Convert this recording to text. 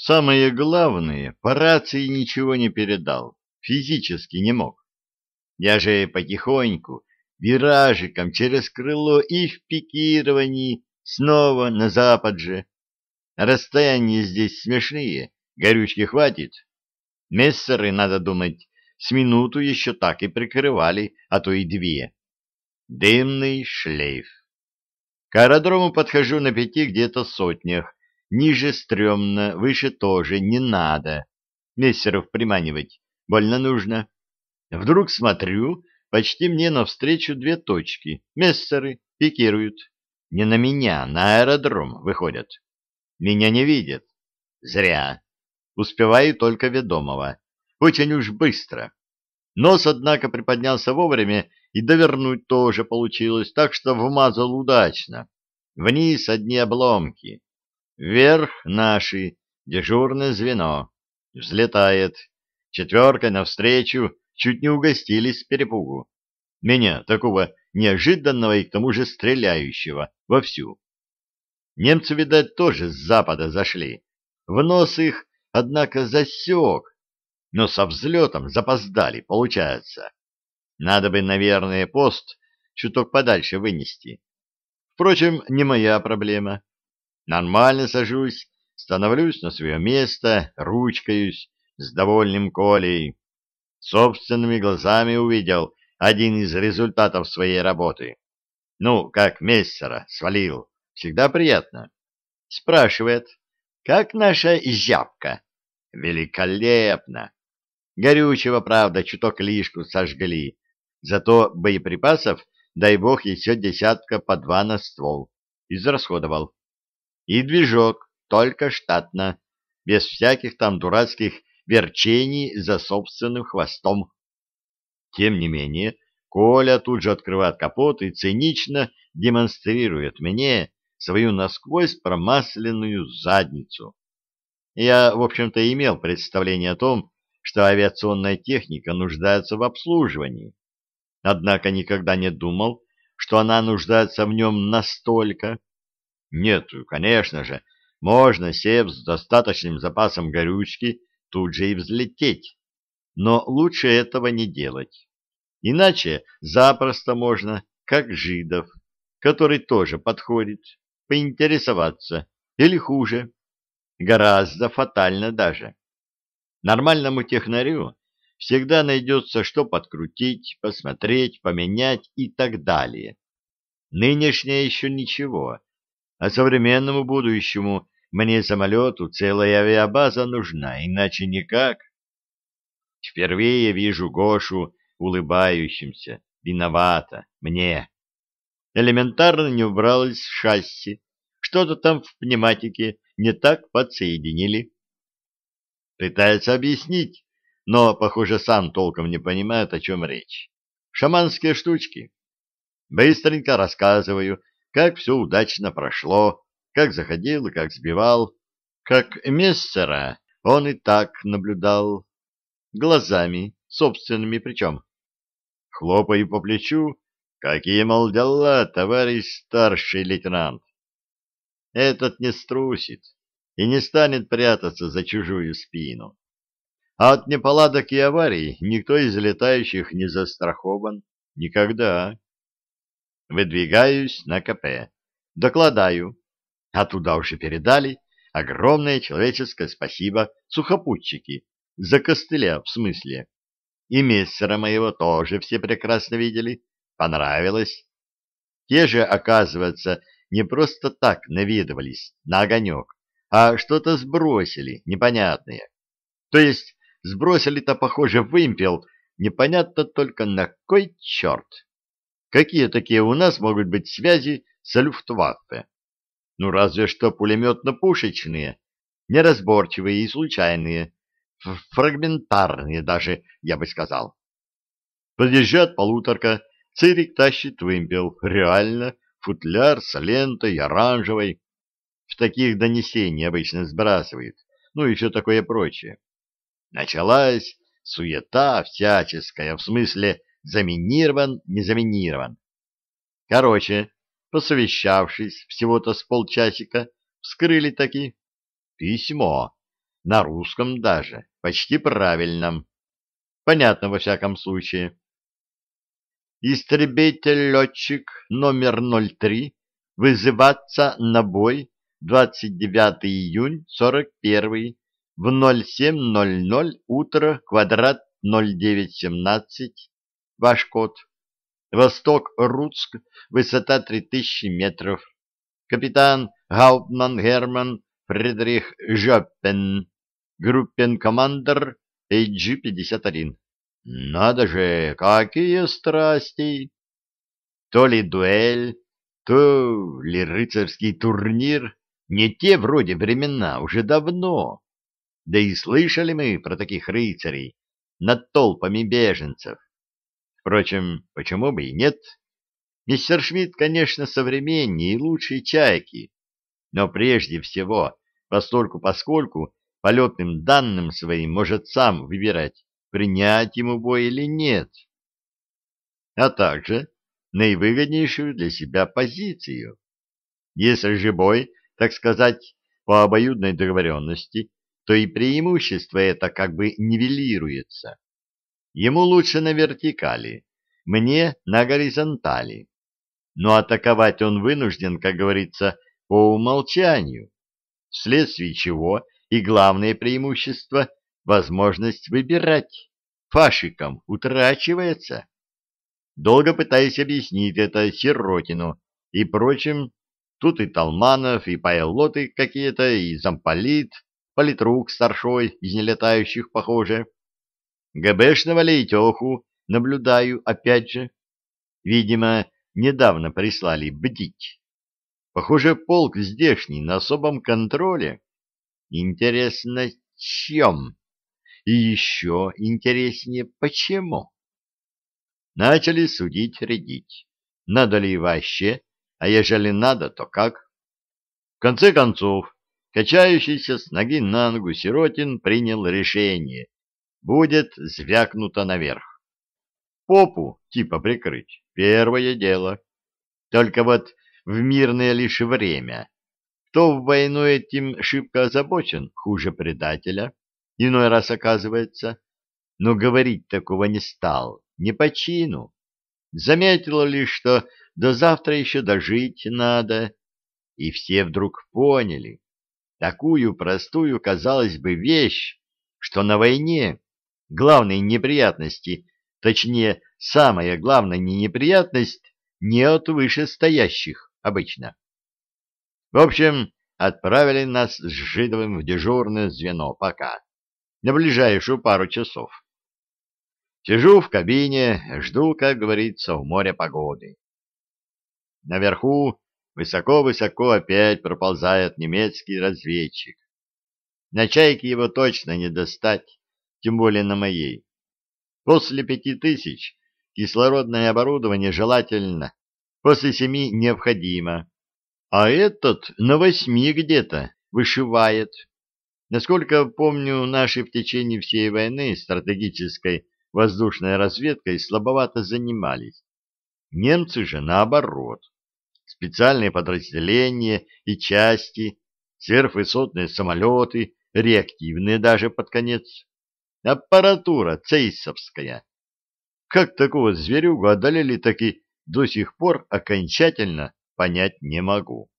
Самое главное, по рации ничего не передал, физически не мог. Я же потихоньку, виражиком через крыло и в пикировании, снова на запад же. Расстояния здесь смешные, горючки хватит. Мессеры, надо думать, с минуту еще так и прикрывали, а то и две. Дымный шлейф. К аэродрому подхожу на пяти где-то сотнях. Ниже стрёмно, выше тоже не надо. Мессеров приманивать больно нужно. Вдруг смотрю, почти мне навстречу две точки. Мессеры пикируют. Не на меня, на аэродром выходят. Меня не видят. Зря. Успеваю только ведомого. Очень уж быстро. Нос, однако, приподнялся вовремя, и довернуть тоже получилось, так что вмазал удачно. Вниз одни обломки. Вверх наши, дежурное звено. Взлетает. Четверка навстречу, чуть не угостились перепугу. Меня, такого неожиданного и к тому же стреляющего, вовсю. Немцы, видать, тоже с запада зашли. В нос их, однако, засек, но со взлетом запоздали, получается. Надо бы, наверное, пост чуток подальше вынести. Впрочем, не моя проблема. Нормально сажусь, становлюсь на свое место, ручкаюсь с довольным Колей. Собственными глазами увидел один из результатов своей работы. Ну, как Мессера свалил. Всегда приятно. Спрашивает, как наша жабка? Великолепно. Горючего, правда, чуток лишку сожгли. Зато боеприпасов, дай бог, еще десятка по два на ствол. Израсходовал. И движок только штатно, без всяких там дурацких верчений за собственным хвостом. Тем не менее, Коля тут же открывает капот и цинично демонстрирует мне свою насквозь промасленную задницу. Я, в общем-то, имел представление о том, что авиационная техника нуждается в обслуживании. Однако никогда не думал, что она нуждается в нем настолько. Нет, конечно же, можно, сев с достаточным запасом горючки, тут же и взлететь. Но лучше этого не делать. Иначе запросто можно, как Жидов, который тоже подходит, поинтересоваться, или хуже, гораздо фатально даже. Нормальному технарю всегда найдется, что подкрутить, посмотреть, поменять и так далее. Нынешнее еще ничего, а современному будущему мне самолету целая авиабаза нужна, иначе никак. Впервые вижу Гошу улыбающимся, виновата, мне. Элементарно не убралось шасси, что-то там в пневматике не так подсоединили. Пытается объяснить, но, похоже, сам толком не понимает, о чем речь. Шаманские штучки. Быстренько рассказываю, как все удачно прошло, как заходил и как сбивал, как мессера он и так наблюдал. Глазами, собственными причем. Хлопаю по плечу, какие, мол, дела, товарищ старший лейтенант. Этот не струсит и не станет прятаться за чужую спину. А от неполадок и аварий никто из летающих не застрахован. Никогда. Выдвигаюсь на КП. Докладаю. А туда уже передали огромное человеческое спасибо сухопутчики. За костыля, в смысле. И мессера моего тоже все прекрасно видели. Понравилось. Те же, оказывается, не просто так наведывались на огонек, а что-то сбросили непонятное. То есть Сбросили-то, похоже, вымпел, непонятно только на кой черт. Какие такие у нас могут быть связи с Люфтваффе? Ну, разве что пулеметно-пушечные, неразборчивые и случайные, фрагментарные даже, я бы сказал. Подъезжает полуторка, Цирик тащит вымпел, реально, футляр с лентой оранжевой. В таких донесений обычно сбрасывает, ну и все такое прочее. Началась суета всяческая, в смысле заминирован, не заминирован. Короче, посовещавшись всего-то с полчасика, вскрыли таки письмо. на русском даже, почти правильном. Понятно во всяком случае. Истребитель-летчик номер 03 вызываться на бой 29 июнь 41 в 07.00 утро квадрат 0917 ваш код. Восток Руцк, высота 3000 метров. Капитан Гауптман Герман Фридрих Жоппен, группен-командер AG-51. Надо же, какие страсти! То ли дуэль, то ли рыцарский турнир. Не те вроде времена, уже давно. Да и слышали мы про таких рыцарей над толпами беженцев. Впрочем, почему бы и нет? Мистер Шмидт, конечно, современнее и лучшие чайки, но прежде всего, постольку-поскольку полетным данным своим может сам выбирать, принять ему бой или нет, а также наивыгоднейшую для себя позицию. Если же бой, так сказать, по обоюдной договоренности, то и преимущество это как бы нивелируется. Ему лучше на вертикали, мне на горизонтали. Но атаковать он вынужден, как говорится, по умолчанию, вследствие чего и главное преимущество — возможность выбирать фашиком утрачивается. Долго пытаясь объяснить это Сиротину и прочим, тут и Талманов, и Пайлоты какие-то, и замполит, политрук старшой из нелетающих, похоже. ГБшного Лейтеху наблюдаю опять же. Видимо, недавно прислали бдить. Похоже, полк здешний на особом контроле. Интересно, чем? И еще интереснее, почему? Начали судить-рядить. Надо ли вообще, а ежели надо, то как? В конце концов, Качающийся с ноги на ногу Сиротин принял решение. Будет звякнуто наверх. Попу типа прикрыть — первое дело. Только вот в мирное лишь время. Кто в войну этим шибко озабочен, хуже предателя, иной раз оказывается. Но говорить такого не стал, не по чину. Заметила лишь, что до завтра еще дожить надо, и все вдруг поняли, такую простую, казалось бы, вещь, что на войне главные неприятности, точнее, самая главная неприятность не от вышестоящих обычно. В общем, отправили нас с Жидовым в дежурное звено пока, на ближайшую пару часов. Сижу в кабине, жду, как говорится, в море погоды. Наверху Высоко-высоко опять проползает немецкий разведчик. На чайке его точно не достать, тем более на моей. После пяти тысяч кислородное оборудование желательно, после семи необходимо. А этот на восьми где-то вышивает. Насколько помню, наши в течение всей войны стратегической воздушной разведкой слабовато занимались. Немцы же наоборот специальные подразделения и части, сверхвысотные самолеты, реактивные даже под конец, аппаратура цейсовская. Как такого зверюгу одолели, так и до сих пор окончательно понять не могу.